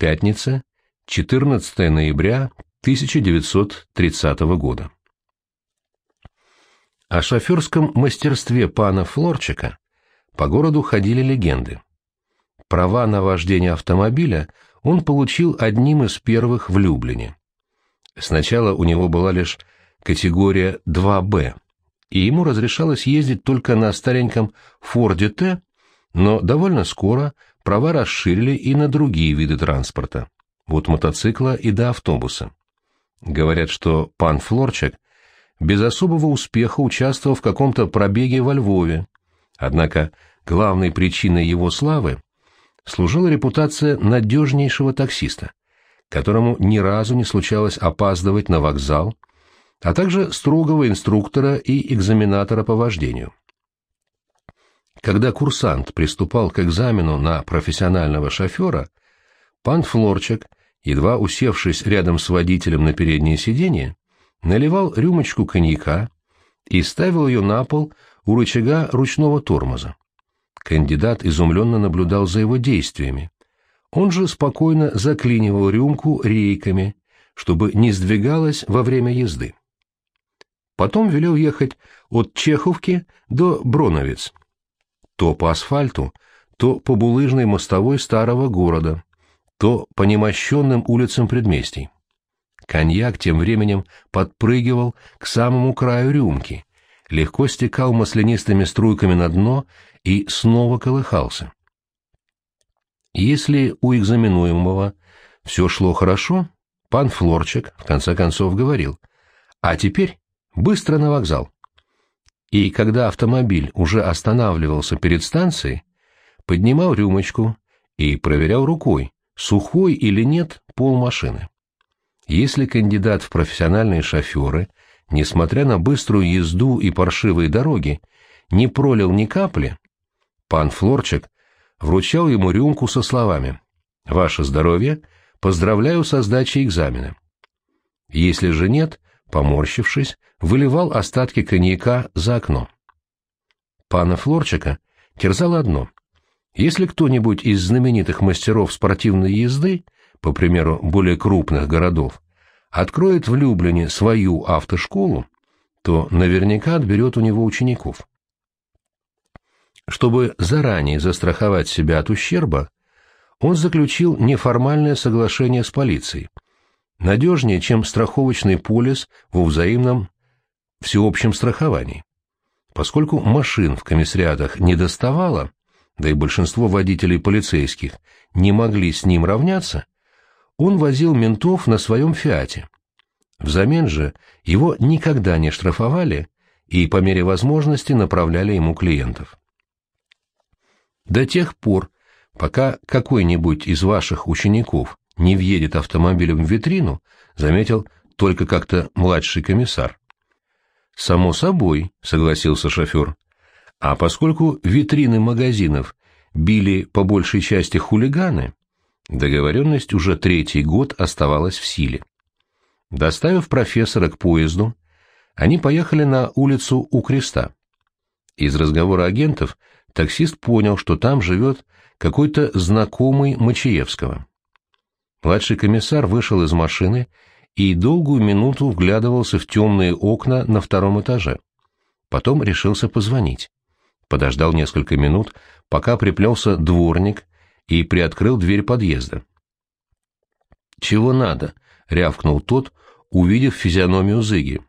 Пятница, 14 ноября 1930 года. О шоферском мастерстве пана Флорчика по городу ходили легенды. Права на вождение автомобиля он получил одним из первых в Люблине. Сначала у него была лишь категория 2Б, и ему разрешалось ездить только на стареньком Форде Т, но довольно скоро права расширили и на другие виды транспорта, от мотоцикла и до автобуса. Говорят, что пан Флорчик без особого успеха участвовал в каком-то пробеге во Львове, однако главной причиной его славы служила репутация надежнейшего таксиста, которому ни разу не случалось опаздывать на вокзал, а также строгого инструктора и экзаменатора по вождению. Когда курсант приступал к экзамену на профессионального шофера, пан Флорчик, едва усевшись рядом с водителем на переднее сиденье, наливал рюмочку коньяка и ставил ее на пол у рычага ручного тормоза. Кандидат изумленно наблюдал за его действиями. Он же спокойно заклинивал рюмку рейками, чтобы не сдвигалась во время езды. Потом велел ехать от Чеховки до Броновец, то по асфальту, то по булыжной мостовой старого города, то по немощенным улицам предместий. Коньяк тем временем подпрыгивал к самому краю рюмки, легко стекал маслянистыми струйками на дно и снова колыхался. Если у экзаменуемого все шло хорошо, пан Флорчик в конце концов говорил, «А теперь быстро на вокзал». И когда автомобиль уже останавливался перед станцией, поднимал рюмочку и проверял рукой, сухой или нет пол машины. Если кандидат в профессиональные шоферы, несмотря на быструю езду и паршивые дороги, не пролил ни капли, пан Флорчик вручал ему рюмку со словами «Ваше здоровье, поздравляю со сдачей экзамена». Если же нет, поморщившись, выливал остатки коньяка за окно. Пана Флорчика терзало одно. Если кто-нибудь из знаменитых мастеров спортивной езды, по примеру более крупных городов, откроет в Люблине свою автошколу, то наверняка отберет у него учеников. Чтобы заранее застраховать себя от ущерба, он заключил неформальное соглашение с полицией, надежнее, чем страховочный полис во взаимном всеобщем страховании. Поскольку машин в комиссариатах не доставало, да и большинство водителей полицейских не могли с ним равняться, он возил ментов на своем «Фиате». Взамен же его никогда не штрафовали и по мере возможности направляли ему клиентов. До тех пор, пока какой-нибудь из ваших учеников не въедет автомобилем в витрину, заметил только как-то младший комиссар. «Само собой», — согласился шофер. «А поскольку витрины магазинов били по большей части хулиганы, договоренность уже третий год оставалась в силе. Доставив профессора к поезду, они поехали на улицу у креста. Из разговора агентов таксист понял, что там живет какой-то знакомый Мачиевского. Младший комиссар вышел из машины и долгую минуту вглядывался в темные окна на втором этаже. Потом решился позвонить. Подождал несколько минут, пока приплелся дворник и приоткрыл дверь подъезда. «Чего надо?» — рявкнул тот, увидев физиономию Зыги.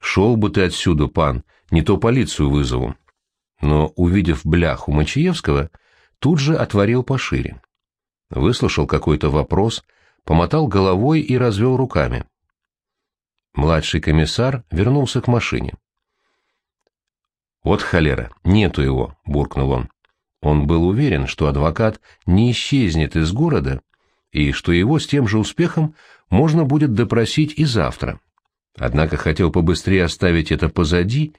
«Шел бы ты отсюда, пан, не то полицию вызову» но, увидев бляху Мачиевского, тут же отворил пошире. Выслушал какой-то вопрос, помотал головой и развел руками. Младший комиссар вернулся к машине. «Вот холера, нету его», — буркнул он. Он был уверен, что адвокат не исчезнет из города и что его с тем же успехом можно будет допросить и завтра. Однако хотел побыстрее оставить это позади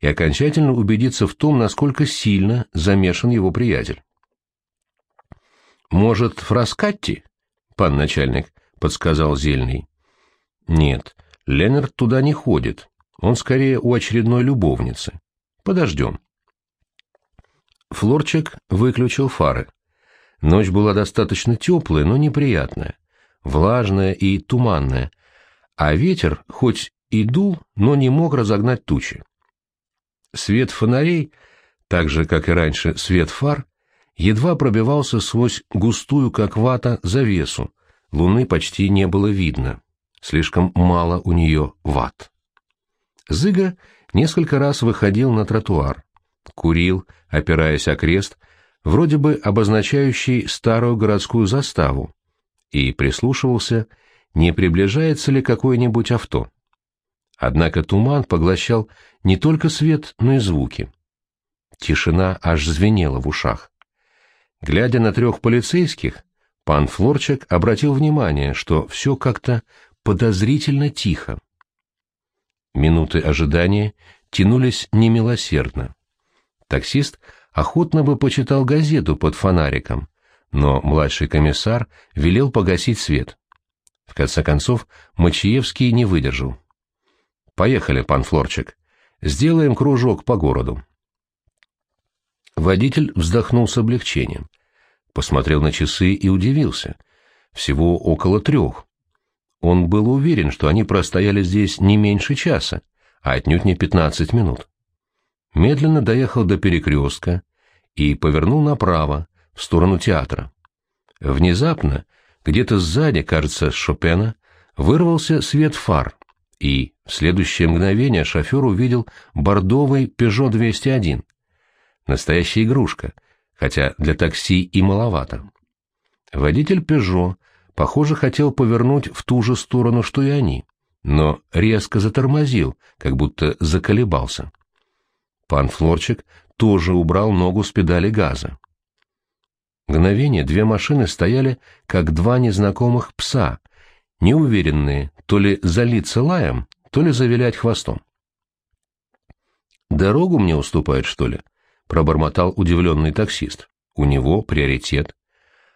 и окончательно убедиться в том, насколько сильно замешан его приятель. «Может, Фраскатти?» — пан начальник, — подсказал Зельный. «Нет, Ленард туда не ходит. Он скорее у очередной любовницы. Подождем». Флорчик выключил фары. Ночь была достаточно теплая, но неприятная, влажная и туманная, а ветер хоть и дул, но не мог разогнать тучи. Свет фонарей, так же, как и раньше свет фар, едва пробивался сквозь густую, как вата, завесу, луны почти не было видно, слишком мало у нее ват. Зыга несколько раз выходил на тротуар, курил, опираясь о крест, вроде бы обозначающий старую городскую заставу, и прислушивался, не приближается ли какое-нибудь авто. Однако туман поглощал не только свет, но и звуки. Тишина аж звенела в ушах. Глядя на трех полицейских, пан Флорчик обратил внимание, что все как-то подозрительно тихо. Минуты ожидания тянулись немилосердно. Таксист охотно бы почитал газету под фонариком, но младший комиссар велел погасить свет. В конце концов, Мачиевский не выдержал. «Поехали, пан Флорчик. Сделаем кружок по городу». Водитель вздохнул с облегчением. Посмотрел на часы и удивился. Всего около трех. Он был уверен, что они простояли здесь не меньше часа, а отнюдь не пятнадцать минут. Медленно доехал до перекрестка и повернул направо, в сторону театра. Внезапно, где-то сзади, кажется, Шопена, вырвался свет фар, и в следующее мгновение шофер увидел бордовый Peugeot 201. Настоящая игрушка, хотя для такси и маловато. Водитель Peugeot похоже, хотел повернуть в ту же сторону, что и они, но резко затормозил, как будто заколебался. Пан Флорчик тоже убрал ногу с педали газа. Мгновение две машины стояли, как два незнакомых пса, неуверенные, то ли залиться лаем, то ли завилять хвостом. «Дорогу мне уступает, что ли?» — пробормотал удивленный таксист. «У него приоритет.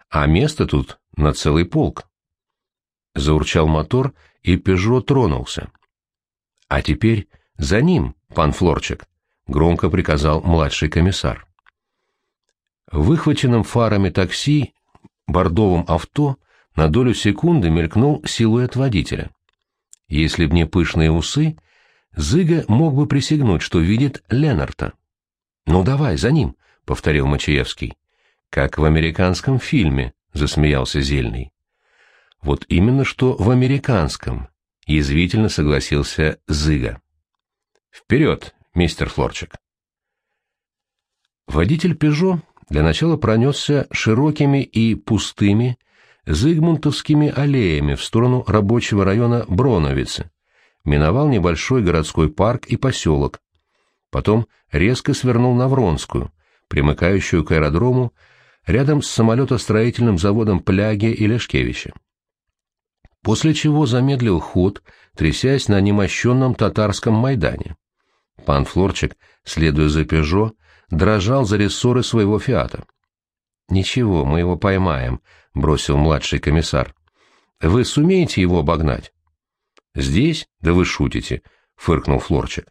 А место тут на целый полк. Заурчал мотор, и Пежо тронулся. — А теперь за ним, пан Флорчик, — громко приказал младший комиссар. Выхваченным фарами такси, бордовым авто, на долю секунды мелькнул силуэт водителя. Если б не пышные усы, Зыга мог бы присягнуть, что видит Ленарта. — Ну давай, за ним, — повторил Мачаевский. — Как в американском фильме, засмеялся Зельный. Вот именно что в американском, язвительно согласился Зыга. Вперед, мистер Флорчик. Водитель «Пежо» для начала пронесся широкими и пустыми зыгмунтовскими аллеями в сторону рабочего района Броновицы, миновал небольшой городской парк и поселок, потом резко свернул на Вронскую, примыкающую к аэродрому рядом с самолетостроительным заводом Пляги и Лешкевича. После чего замедлил ход, трясясь на немощенном татарском Майдане. Пан Флорчик, следуя за Пежо, дрожал за рессоры своего «Фиата». «Ничего, мы его поймаем», — бросил младший комиссар. «Вы сумеете его обогнать?» «Здесь? Да вы шутите», — фыркнул Флорчик.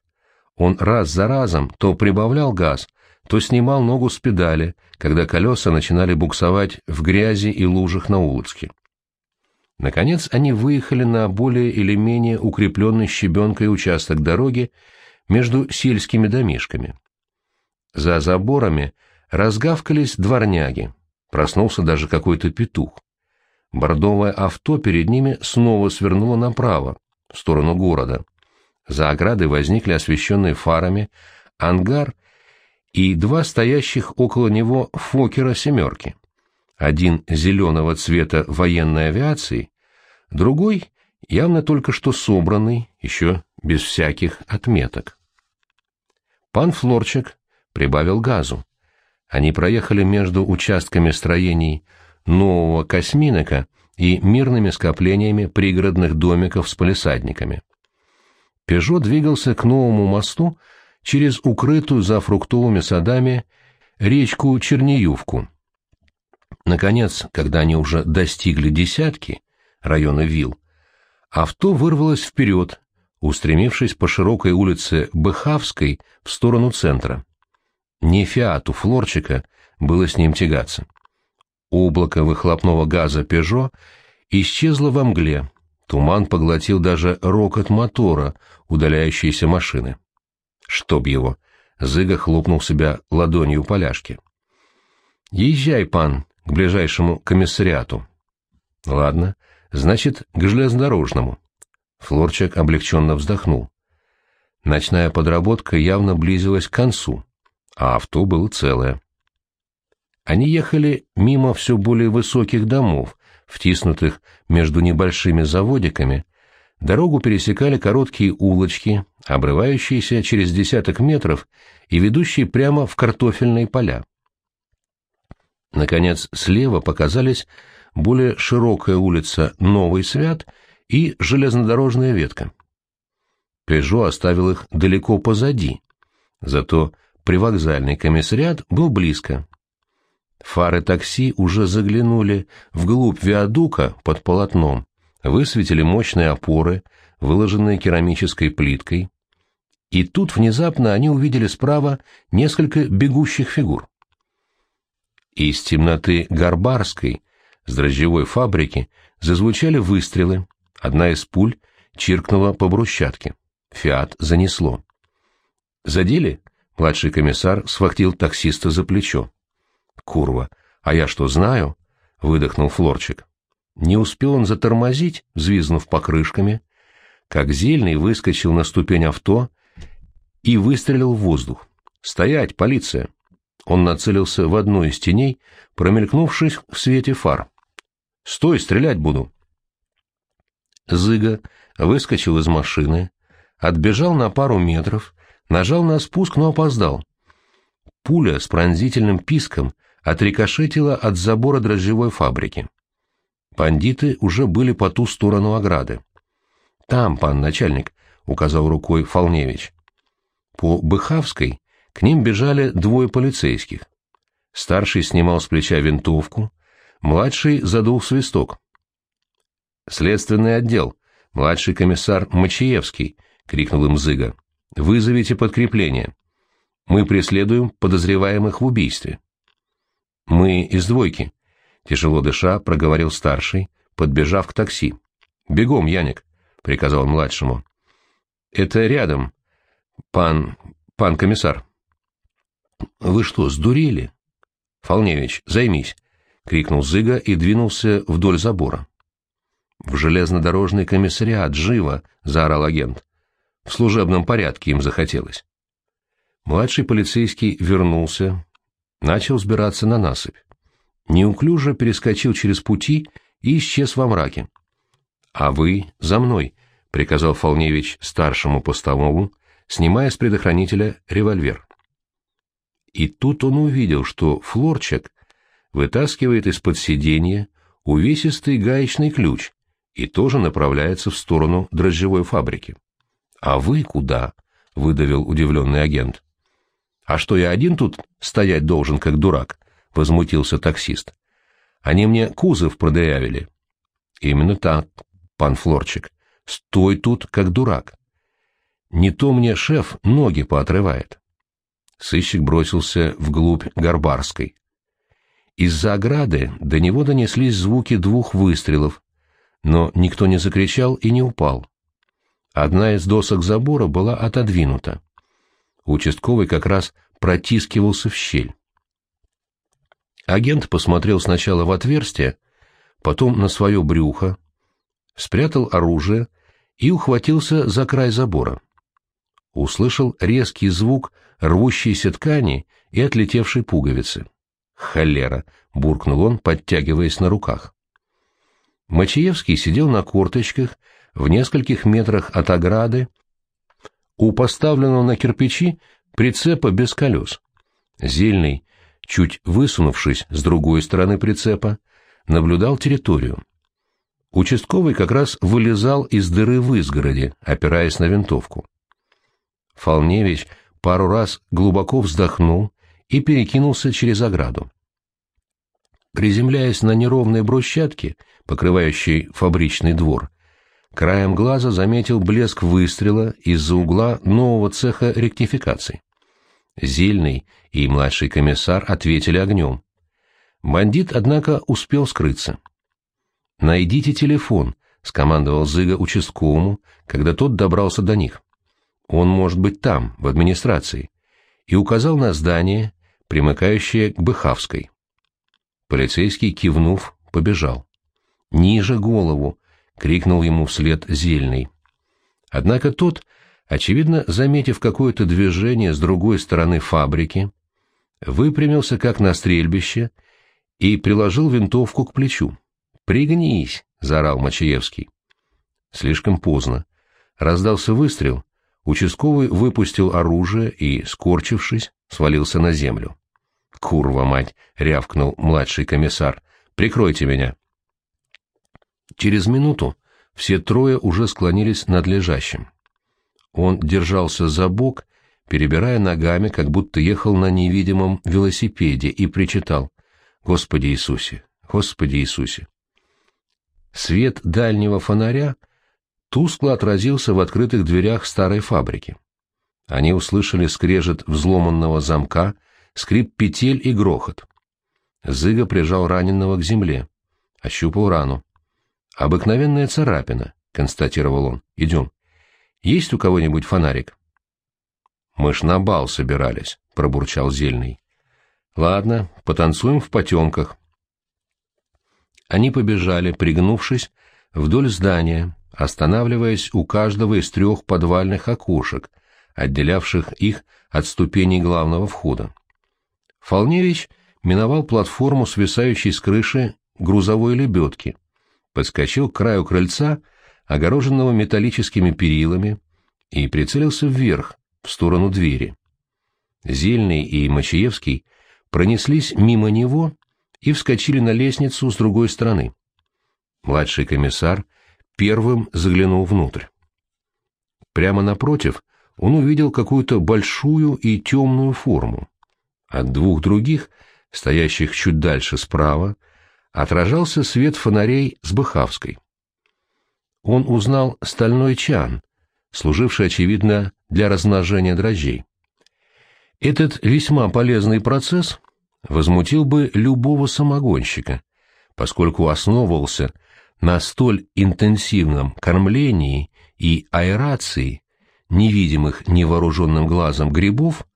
Он раз за разом то прибавлял газ, то снимал ногу с педали, когда колеса начинали буксовать в грязи и лужах на улочке. Наконец они выехали на более или менее укрепленный щебенкой участок дороги между сельскими домишками. За заборами разгавкались дворняги, проснулся даже какой-то петух. Бордовое авто перед ними снова свернуло направо, в сторону города. За оградой возникли освещенные фарами ангар и два стоящих около него «Фокера семерки». Один зеленого цвета военной авиации, другой явно только что собранный, еще без всяких отметок. Пан Флорчик прибавил газу. Они проехали между участками строений нового Косминека и мирными скоплениями пригородных домиков с полисадниками. Пежо двигался к новому мосту, через укрытую за фруктовыми садами речку Черниювку. Наконец, когда они уже достигли десятки, района Вил, авто вырвалось вперед, устремившись по широкой улице Быхавской в сторону центра. Не фиату Флорчика было с ним тягаться. Облако выхлопного газа «Пежо» исчезло во мгле, туман поглотил даже рокот мотора удаляющейся машины. Чтоб его! Зыга хлопнул себя ладонью поляшки. «Езжай, пан, к ближайшему комиссариату». «Ладно, значит, к железнодорожному». Флорчик облегченно вздохнул. Ночная подработка явно близилась к концу, а авто было целое. Они ехали мимо все более высоких домов, втиснутых между небольшими заводиками, дорогу пересекали короткие улочки, обрывающиеся через десяток метров и ведущие прямо в картофельные поля. Наконец, слева показались более широкая улица Новый Свят и железнодорожная ветка. Пежо оставил их далеко позади, зато привокзальный комиссариат был близко. Фары такси уже заглянули вглубь виадука под полотном, высветили мощные опоры, выложенные керамической плиткой. И тут внезапно они увидели справа несколько бегущих фигур. Из темноты Горбарской, с дрожжевой фабрики, зазвучали выстрелы. Одна из пуль чиркнула по брусчатке. «Фиат» занесло. «Задели?» — младший комиссар схватил таксиста за плечо. «Курва, а я что, знаю?» — выдохнул Флорчик. Не успел он затормозить, взвизнув покрышками, как Зельный выскочил на ступень авто и выстрелил в воздух. «Стоять, полиция!» Он нацелился в одну из теней, промелькнувшись в свете фар. «Стой, стрелять буду!» Зыга выскочил из машины, отбежал на пару метров, нажал на спуск, но опоздал. Пуля с пронзительным писком отрикошетила от забора дрожжевой фабрики. Бандиты уже были по ту сторону ограды. «Там, пан начальник», — указал рукой Фолневич. По Быхавской к ним бежали двое полицейских. Старший снимал с плеча винтовку, младший задул свисток. «Следственный отдел, младший комиссар Мачиевский», — крикнул им Зыга. «Вызовите подкрепление. Мы преследуем подозреваемых в убийстве». «Мы из двойки», — тяжело дыша проговорил старший, подбежав к такси. «Бегом, Яник», — приказал младшему. «Это рядом, пан... пан комиссар». «Вы что, сдурели?» «Фолневич, займись», — крикнул Зыга и двинулся вдоль забора. «В железнодорожный комиссариат, живо!» — заорал агент. В служебном порядке им захотелось. Младший полицейский вернулся, начал сбираться на насыпь. Неуклюже перескочил через пути и исчез во мраке. — А вы за мной, — приказал Фолневич старшему постовому, снимая с предохранителя револьвер. И тут он увидел, что Флорчик вытаскивает из-под сиденья увесистый гаечный ключ и тоже направляется в сторону дрожжевой фабрики. «А вы куда?» — выдавил удивленный агент. «А что, я один тут стоять должен, как дурак?» — возмутился таксист. «Они мне кузов продырявили». «Именно так, пан Флорчик. Стой тут, как дурак. Не то мне шеф ноги поотрывает». Сыщик бросился вглубь Горбарской. Из-за ограды до него донеслись звуки двух выстрелов, но никто не закричал и не упал. Одна из досок забора была отодвинута. Участковый как раз протискивался в щель. Агент посмотрел сначала в отверстие, потом на свое брюхо, спрятал оружие и ухватился за край забора. Услышал резкий звук рвущейся ткани и отлетевшей пуговицы. «Холера!» — буркнул он, подтягиваясь на руках. Мачиевский сидел на корточках в нескольких метрах от ограды у поставленного на кирпичи прицепа без колес. Зельный, чуть высунувшись с другой стороны прицепа, наблюдал территорию. Участковый как раз вылезал из дыры в изгороде, опираясь на винтовку. Фолневич пару раз глубоко вздохнул и перекинулся через ограду. Приземляясь на неровной брусчатке, покрывающей фабричный двор, краем глаза заметил блеск выстрела из-за угла нового цеха ректификации. Зельный и младший комиссар ответили огнем. Бандит, однако, успел скрыться. «Найдите телефон», — скомандовал Зыга участковому, когда тот добрался до них. «Он может быть там, в администрации», и указал на здание, примыкающее к Быхавской. Полицейский, кивнув, побежал. «Ниже голову!» — крикнул ему вслед Зельный. Однако тот, очевидно, заметив какое-то движение с другой стороны фабрики, выпрямился как на стрельбище и приложил винтовку к плечу. «Пригнись!» — заорал Мачаевский. Слишком поздно. Раздался выстрел, участковый выпустил оружие и, скорчившись, свалился на землю. «Курва мать!» — рявкнул младший комиссар. «Прикройте меня!» Через минуту все трое уже склонились над лежащим. Он держался за бок, перебирая ногами, как будто ехал на невидимом велосипеде, и причитал «Господи Иисусе! Господи Иисусе!» Свет дальнего фонаря тускло отразился в открытых дверях старой фабрики. Они услышали скрежет взломанного замка, скрип петель и грохот. Зыга прижал раненого к земле, ощупал рану. «Обыкновенная царапина», — констатировал он. «Идем. Есть у кого-нибудь фонарик?» «Мы ж на бал собирались», — пробурчал Зельный. «Ладно, потанцуем в потемках». Они побежали, пригнувшись, вдоль здания, останавливаясь у каждого из трех подвальных окошек, отделявших их от ступеней главного входа. Фолневич миновал платформу, свисающей с крыши грузовой лебедки, подскочил к краю крыльца, огороженного металлическими перилами, и прицелился вверх, в сторону двери. Зельный и Мачиевский пронеслись мимо него и вскочили на лестницу с другой стороны. Младший комиссар первым заглянул внутрь. Прямо напротив он увидел какую-то большую и темную форму. От двух других, стоящих чуть дальше справа, отражался свет фонарей с Быхавской. Он узнал стальной чан, служивший, очевидно, для размножения дрожжей. Этот весьма полезный процесс возмутил бы любого самогонщика, поскольку основывался на столь интенсивном кормлении и аэрации невидимых невооруженным глазом грибов,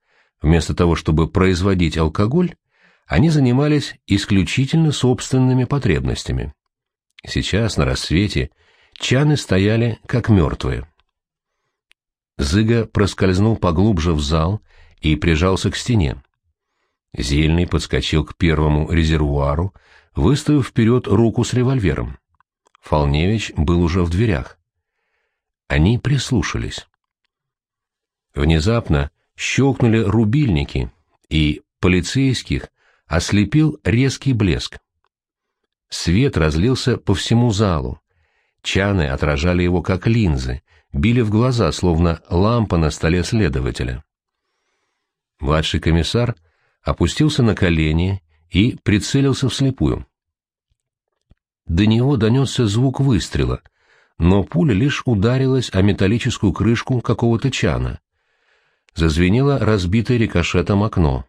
вместо того, чтобы производить алкоголь, они занимались исключительно собственными потребностями. Сейчас, на рассвете, чаны стояли как мертвые. Зыга проскользнул поглубже в зал и прижался к стене. Зельный подскочил к первому резервуару, выставив вперед руку с револьвером. Фолневич был уже в дверях. Они прислушались. Внезапно щелкнули рубильники, и полицейских ослепил резкий блеск. Свет разлился по всему залу. Чаны отражали его как линзы, били в глаза, словно лампа на столе следователя. Младший комиссар опустился на колени и прицелился вслепую. До него донесся звук выстрела, но пуля лишь ударилась о металлическую крышку какого-то чана. Зазвенело разбитое рикошетом окно.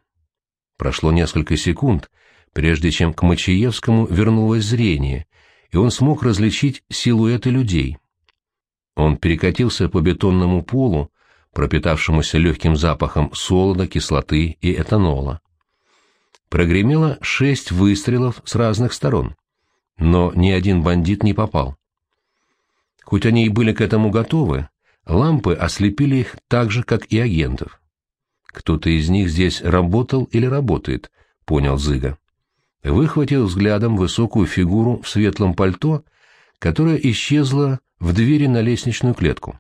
Прошло несколько секунд, прежде чем к Мачиевскому вернулось зрение, и он смог различить силуэты людей. Он перекатился по бетонному полу, пропитавшемуся легким запахом солода, кислоты и этанола. Прогремело шесть выстрелов с разных сторон, но ни один бандит не попал. Хоть они и были к этому готовы, лампы ослепили их так же, как и агентов. Кто-то из них здесь работал или работает, понял Зыга. Выхватил взглядом высокую фигуру в светлом пальто, которая исчезла в двери на лестничную клетку.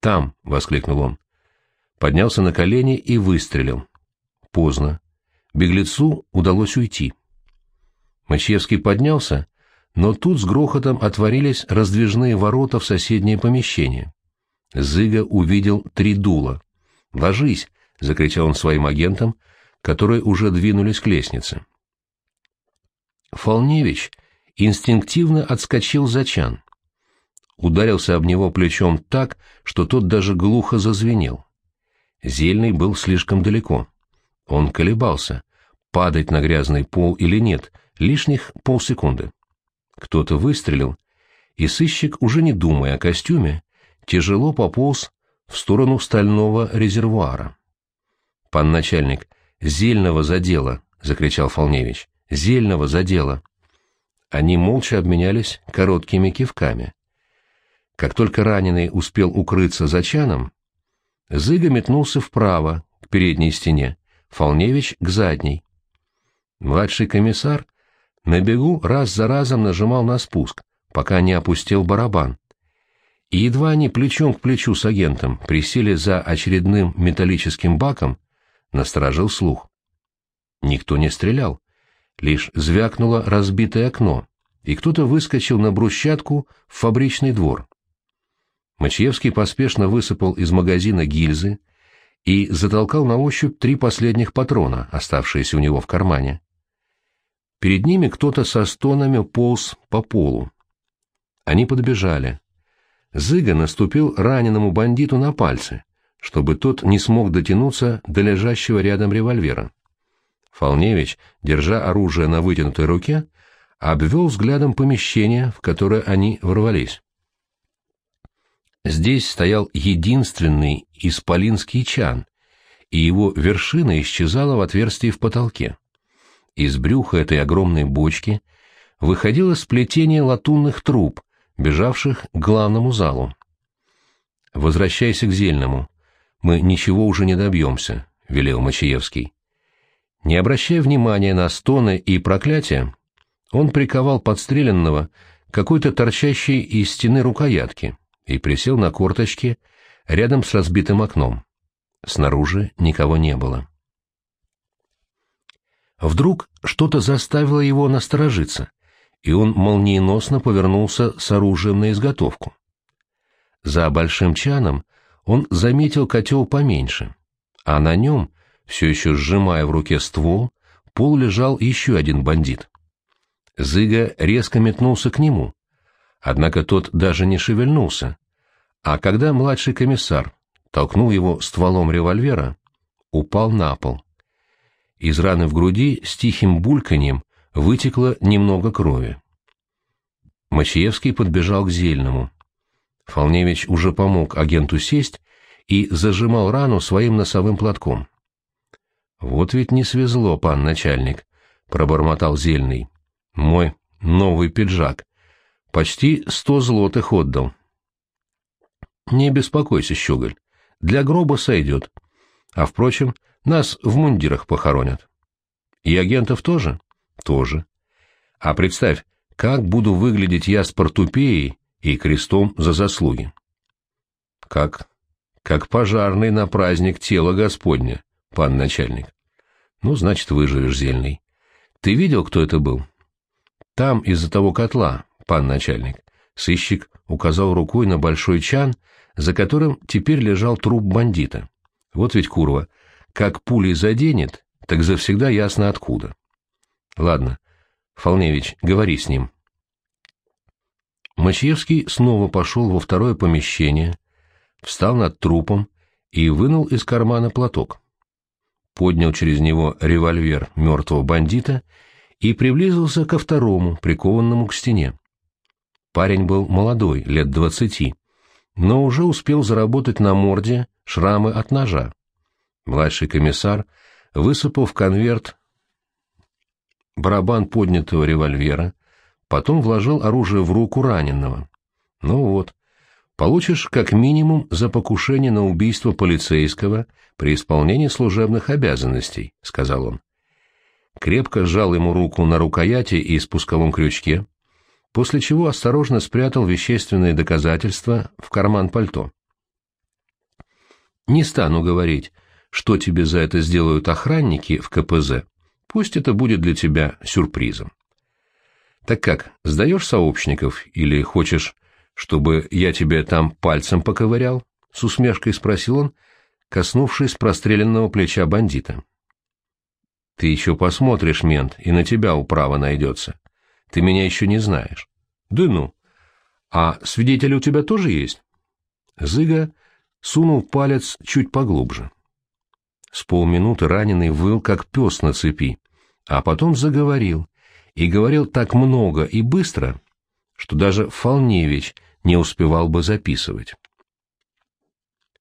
«Там!» — воскликнул он. Поднялся на колени и выстрелил. Поздно. Беглецу удалось уйти. Мачевский поднялся, но тут с грохотом отворились раздвижные ворота в соседнее помещение. Зыга увидел три дула. «Ложись!» — закричал он своим агентам, которые уже двинулись к лестнице. Фолневич инстинктивно отскочил за чан. Ударился об него плечом так, что тот даже глухо зазвенел. Зельный был слишком далеко. Он колебался, падать на грязный пол или нет, лишних полсекунды. Кто-то выстрелил, и сыщик, уже не думая о костюме, тяжело пополз в сторону стального резервуара. «Пан начальник, зельного задела!» — закричал Фолневич. «Зельного задела!» Они молча обменялись короткими кивками. Как только раненый успел укрыться за чаном, Зыга метнулся вправо, к передней стене, Фолневич — к задней. Младший комиссар на бегу раз за разом нажимал на спуск, пока не опустил барабан. И едва они плечом к плечу с агентом присели за очередным металлическим баком, насторожил слух. Никто не стрелял, лишь звякнуло разбитое окно, и кто-то выскочил на брусчатку в фабричный двор. Мачьевский поспешно высыпал из магазина гильзы и затолкал на ощупь три последних патрона, оставшиеся у него в кармане. Перед ними кто-то со стонами полз по полу. Они подбежали. Зыга наступил раненому бандиту на пальцы, чтобы тот не смог дотянуться до лежащего рядом револьвера. Фолневич, держа оружие на вытянутой руке, обвел взглядом помещение, в которое они ворвались. Здесь стоял единственный исполинский чан, и его вершина исчезала в отверстии в потолке. Из брюха этой огромной бочки выходило сплетение латунных труб, бежавших к главному залу. «Возвращайся к Зельному. Мы ничего уже не добьемся», — велел Мачиевский. Не обращая внимания на стоны и проклятия, он приковал подстреленного какой-то торчащей из стены рукоятки и присел на корточки рядом с разбитым окном. Снаружи никого не было. Вдруг что-то заставило его насторожиться и он молниеносно повернулся с оружием на изготовку. За большим чаном он заметил котел поменьше, а на нем, все еще сжимая в руке ствол, пол лежал еще один бандит. Зыга резко метнулся к нему, однако тот даже не шевельнулся, а когда младший комиссар толкнул его стволом револьвера, упал на пол. Из раны в груди с тихим бульканьем вытекло немного крови. Мачиевский подбежал к Зельному. Фолневич уже помог агенту сесть и зажимал рану своим носовым платком. «Вот ведь не свезло, пан начальник», — пробормотал Зельный. «Мой новый пиджак. Почти сто злотых отдал». «Не беспокойся, щеголь. Для гроба сойдет. А, впрочем, нас в мундирах похоронят». «И агентов тоже?» Тоже. А представь, как буду выглядеть я с портупеей и крестом за заслуги. Как? Как пожарный на праздник тела Господня, пан начальник. Ну, значит, выживешь, Зельный. Ты видел, кто это был? Там, из-за того котла, пан начальник. Сыщик указал рукой на большой чан, за которым теперь лежал труп бандита. Вот ведь курва, как пулей заденет, так завсегда ясно откуда. Ладно, Фолневич, говори с ним. Мачьевский снова пошел во второе помещение, встал над трупом и вынул из кармана платок. Поднял через него револьвер мертвого бандита и приблизился ко второму, прикованному к стене. Парень был молодой, лет двадцати, но уже успел заработать на морде шрамы от ножа. Младший комиссар высыпал в конверт барабан поднятого револьвера, потом вложил оружие в руку раненого. Ну вот, получишь как минимум за покушение на убийство полицейского при исполнении служебных обязанностей, — сказал он. Крепко сжал ему руку на рукояти и спусковом крючке, после чего осторожно спрятал вещественные доказательства в карман пальто. Не стану говорить, что тебе за это сделают охранники в КПЗ, Пусть это будет для тебя сюрпризом. Так как, сдаешь сообщников или хочешь, чтобы я тебе там пальцем поковырял? С усмешкой спросил он, коснувшись простреленного плеча бандита. Ты еще посмотришь, мент, и на тебя управа найдется. Ты меня еще не знаешь. Да ну. А свидетели у тебя тоже есть? Зыга сунул палец чуть поглубже. С полминуты раненый выл, как пес на цепи, а потом заговорил, и говорил так много и быстро, что даже Фолневич не успевал бы записывать.